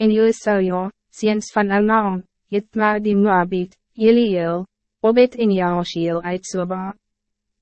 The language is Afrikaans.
en Jooselja, seens van Elnaam, Jitma die Moabit, Jeliel, Obed en Jaashiel uit Soba.